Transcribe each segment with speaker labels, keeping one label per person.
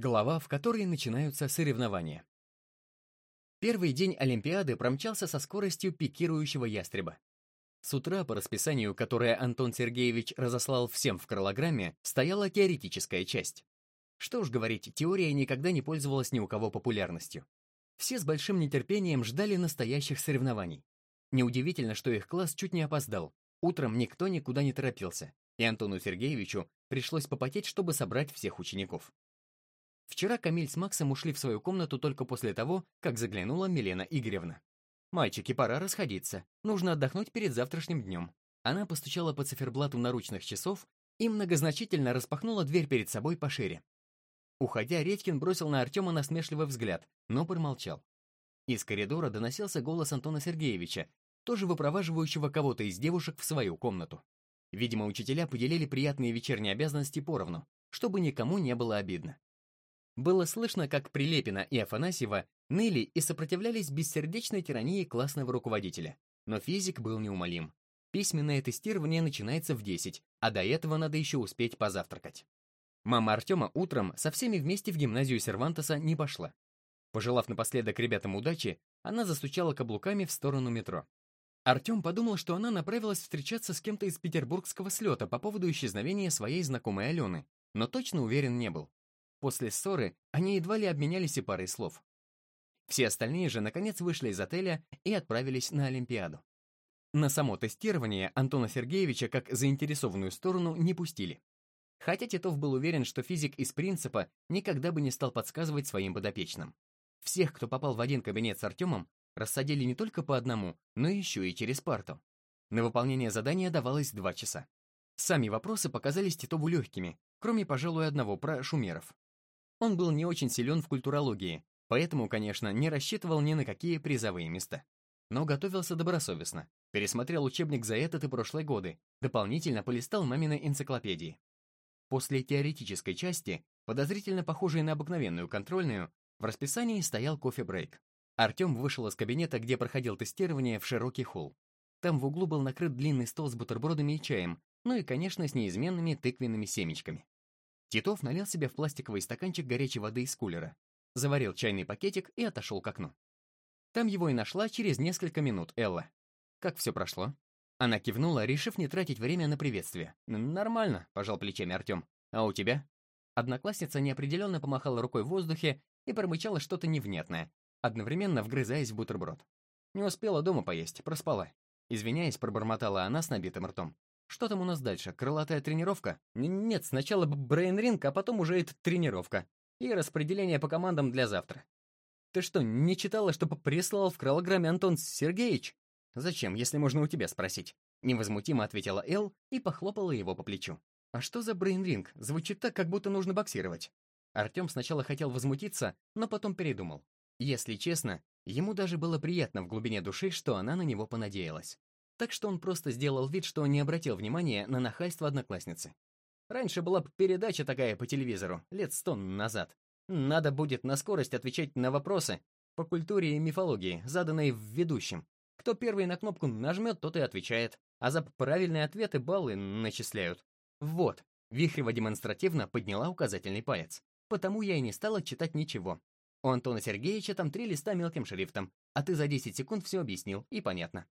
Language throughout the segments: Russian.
Speaker 1: Глава, в которой начинаются соревнования. Первый день Олимпиады промчался со скоростью пикирующего ястреба. С утра по расписанию, которое Антон Сергеевич разослал всем в крылограмме, стояла теоретическая часть. Что уж говорить, теория никогда не пользовалась ни у кого популярностью. Все с большим нетерпением ждали настоящих соревнований. Неудивительно, что их класс чуть не опоздал. Утром никто никуда не торопился, и Антону Сергеевичу пришлось попотеть, чтобы собрать всех учеников. Вчера Камиль с Максом ушли в свою комнату только после того, как заглянула Милена Игоревна. «Мальчики, пора расходиться. Нужно отдохнуть перед завтрашним днем». Она постучала по циферблату наручных часов и многозначительно распахнула дверь перед собой пошире. Уходя, Редькин бросил на Артема насмешливый взгляд, но промолчал. Из коридора доносился голос Антона Сергеевича, тоже выпроваживающего кого-то из девушек в свою комнату. Видимо, учителя поделили приятные вечерние обязанности поровну, чтобы никому не было обидно. Было слышно, как Прилепина и Афанасьева ныли и сопротивлялись бессердечной тирании классного руководителя. Но физик был неумолим. Письменное тестирование начинается в 10, а до этого надо еще успеть позавтракать. Мама Артема утром со всеми вместе в гимназию Сервантеса не пошла. Пожелав напоследок ребятам удачи, она застучала каблуками в сторону метро. Артем подумал, что она направилась встречаться с кем-то из петербургского слета по поводу исчезновения своей знакомой Алены, но точно уверен не был. После ссоры они едва ли обменялись и парой слов. Все остальные же, наконец, вышли из отеля и отправились на Олимпиаду. На само тестирование Антона Сергеевича как заинтересованную сторону не пустили. Хотя Титов был уверен, что физик из принципа никогда бы не стал подсказывать своим подопечным. Всех, кто попал в один кабинет с Артемом, рассадили не только по одному, но еще и через парту. На выполнение задания давалось два часа. Сами вопросы показались Титову легкими, кроме, пожалуй, одного про шумеров. Он был не очень силен в культурологии, поэтому, конечно, не рассчитывал ни на какие призовые места. Но готовился добросовестно, пересмотрел учебник за этот и прошлые годы, дополнительно полистал мамины энциклопедии. После теоретической части, подозрительно похожей на обыкновенную контрольную, в расписании стоял кофе-брейк. Артем вышел из кабинета, где проходил тестирование, в широкий холл. Там в углу был накрыт длинный стол с бутербродами и чаем, ну и, конечно, с неизменными тыквенными семечками. Титов налил себе в пластиковый стаканчик горячей воды из кулера, заварил чайный пакетик и отошел к окну. Там его и нашла через несколько минут Элла. Как все прошло? Она кивнула, решив не тратить время на приветствие. «Нормально», — пожал плечами Артем. «А у тебя?» Одноклассница неопределенно помахала рукой в воздухе и промычала что-то невнятное, одновременно вгрызаясь в бутерброд. Не успела дома поесть, проспала. Извиняясь, пробормотала она с набитым ртом. Что там у нас дальше? Крылатая тренировка? Нет, сначала брейн-ринг, а потом уже это тренировка. И распределение по командам для завтра. Ты что, не читала, что прислал в крылограмме Антон Сергеевич? Зачем, если можно у тебя спросить? Невозмутимо ответила Эл и похлопала его по плечу. А что за брейн-ринг? Звучит так, как будто нужно боксировать. Артем сначала хотел возмутиться, но потом передумал. Если честно, ему даже было приятно в глубине души, что она на него понадеялась так что он просто сделал вид, что не обратил внимания на нахальство одноклассницы. Раньше была передача такая по телевизору, лет сто назад. Надо будет на скорость отвечать на вопросы по культуре и мифологии, заданные в ведущем. Кто первый на кнопку нажмет, тот и отвечает, а за правильные ответы баллы начисляют. Вот, Вихрева демонстративно подняла указательный палец. Потому я и не стала читать ничего. У Антона Сергеевича там три листа мелким шрифтом, а ты за 10 секунд все объяснил, и понятно.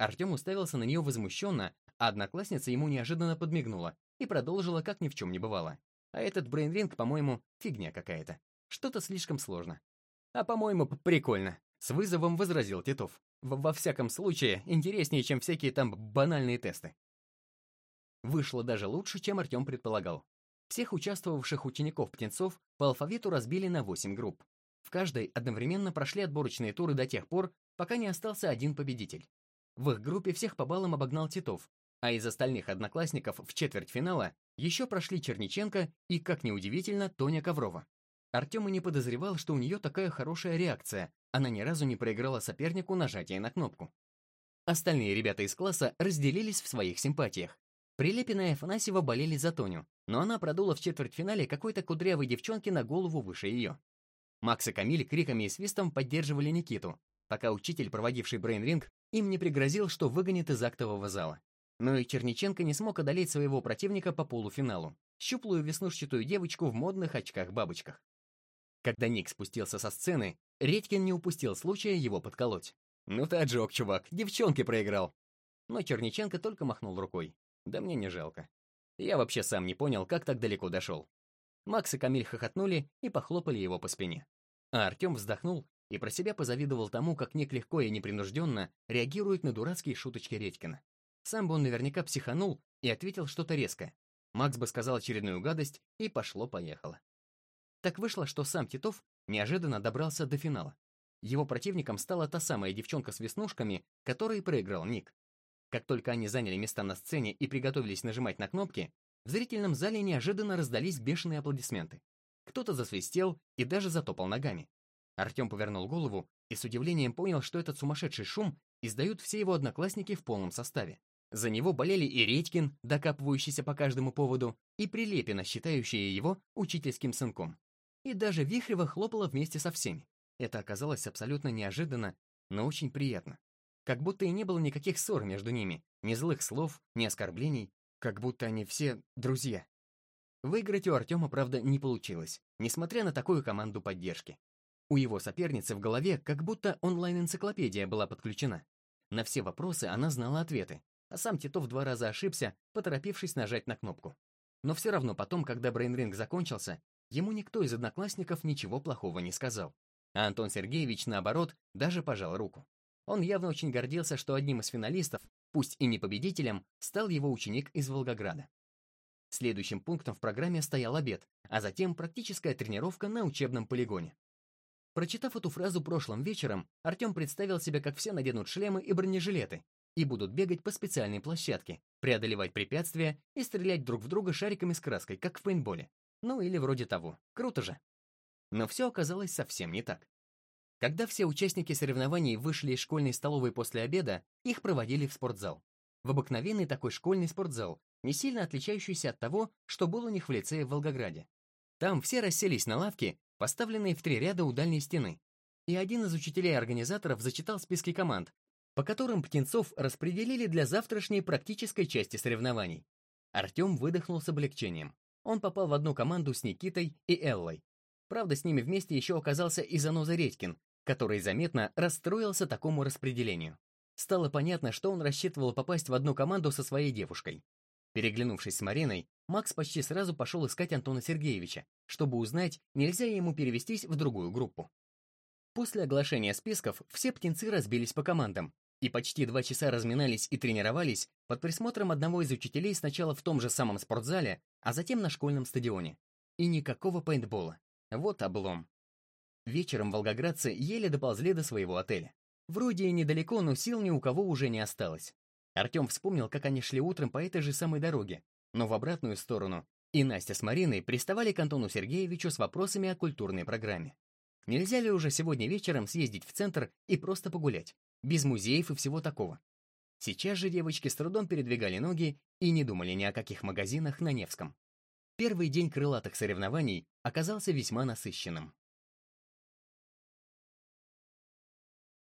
Speaker 1: Артем уставился на нее возмущенно, а одноклассница ему неожиданно подмигнула и продолжила, как ни в чем не бывало. А этот брейнринг, по-моему, фигня какая-то. Что-то слишком сложно. А, по-моему, прикольно. С вызовом возразил Титов. Во всяком случае, интереснее, чем всякие там банальные тесты. Вышло даже лучше, чем Артем предполагал. Всех участвовавших учеников-птенцов по алфавиту разбили на 8 групп. В каждой одновременно прошли отборочные туры до тех пор, пока не остался один победитель. В их группе всех по баллам обогнал Титов, а из остальных одноклассников в четвертьфинала еще прошли Черниченко и, как неудивительно, Тоня Коврова. Артем и не подозревал, что у нее такая хорошая реакция, она ни разу не проиграла сопернику нажатие на кнопку. Остальные ребята из класса разделились в своих симпатиях. Прилепина и Афанасьева болели за Тоню, но она продула в четвертьфинале какой-то кудрявой девчонке на голову выше ее. Макс и Камиль криками и свистом поддерживали Никиту, пока учитель, проводивший брейн-ринг, им не пригрозил, что выгонит из актового зала. Но и Черниченко не смог одолеть своего противника по полуфиналу, щуплую веснушчатую девочку в модных очках-бабочках. Когда Ник спустился со сцены, Редькин не упустил случая его подколоть. «Ну ты отжег, чувак, девчонке проиграл!» Но Черниченко только махнул рукой. «Да мне не жалко. Я вообще сам не понял, как так далеко дошел». Макс и Камиль хохотнули и похлопали его по спине. А Артем вздохнул и про себя позавидовал тому, как Ник легко и непринужденно реагирует на дурацкие шуточки Редькина. Сам бы он наверняка психанул и ответил что-то резкое. Макс бы сказал очередную гадость, и пошло-поехало. Так вышло, что сам Титов неожиданно добрался до финала. Его противником стала та самая девчонка с веснушками, которой проиграл Ник. Как только они заняли места на сцене и приготовились нажимать на кнопки, в зрительном зале неожиданно раздались бешеные аплодисменты. Кто-то засвистел и даже затопал ногами. Артем повернул голову и с удивлением понял, что этот сумасшедший шум издают все его одноклассники в полном составе. За него болели и Редькин, докапывающийся по каждому поводу, и Прилепина, считающая его учительским сынком. И даже Вихрева хлопала вместе со всеми. Это оказалось абсолютно неожиданно, но очень приятно. Как будто и не было никаких ссор между ними, ни злых слов, ни оскорблений, как будто они все друзья. Выиграть у Артема, правда, не получилось, несмотря на такую команду поддержки. У его соперницы в голове как будто онлайн-энциклопедия была подключена. На все вопросы она знала ответы, а сам Титов два раза ошибся, поторопившись нажать на кнопку. Но все равно потом, когда брейнринг закончился, ему никто из одноклассников ничего плохого не сказал. А Антон Сергеевич, наоборот, даже пожал руку. Он явно очень гордился, что одним из финалистов, пусть и не победителем, стал его ученик из Волгограда. Следующим пунктом в программе стоял обед, а затем практическая тренировка на учебном полигоне. Прочитав эту фразу прошлым вечером, Артем представил себе, как все наденут шлемы и бронежилеты и будут бегать по специальной площадке, преодолевать препятствия и стрелять друг в друга шариками с краской, как в пейнтболе. Ну или вроде того. Круто же. Но все оказалось совсем не так. Когда все участники соревнований вышли из школьной столовой после обеда, их проводили в спортзал. В обыкновенный такой школьный спортзал, не сильно отличающийся от того, что был у них в лицее в Волгограде. Там все расселись на лавки, поставленные в три ряда у дальней стены. И один из учителей-организаторов зачитал списки команд, по которым птенцов распределили для завтрашней практической части соревнований. Артем выдохнул с облегчением. Он попал в одну команду с Никитой и Эллой. Правда, с ними вместе еще оказался и Заноза Редькин, который заметно расстроился такому распределению. Стало понятно, что он рассчитывал попасть в одну команду со своей девушкой. Переглянувшись с Мариной, Макс почти сразу пошел искать Антона Сергеевича, чтобы узнать, нельзя ему перевестись в другую группу. После оглашения списков все птенцы разбились по командам, и почти два часа разминались и тренировались под присмотром одного из учителей сначала в том же самом спортзале, а затем на школьном стадионе. И никакого пейнтбола. Вот облом. Вечером волгоградцы еле доползли до своего отеля. Вроде и недалеко, но сил ни у кого уже не осталось. Артем вспомнил, как они шли утром по этой же самой дороге, но в обратную сторону, и Настя с Мариной приставали к Антону Сергеевичу с вопросами о культурной программе. Нельзя ли уже сегодня вечером съездить в центр и просто погулять, без музеев и всего такого? Сейчас же девочки с трудом передвигали ноги и не думали ни о каких магазинах на Невском. Первый день крылатых соревнований оказался весьма насыщенным.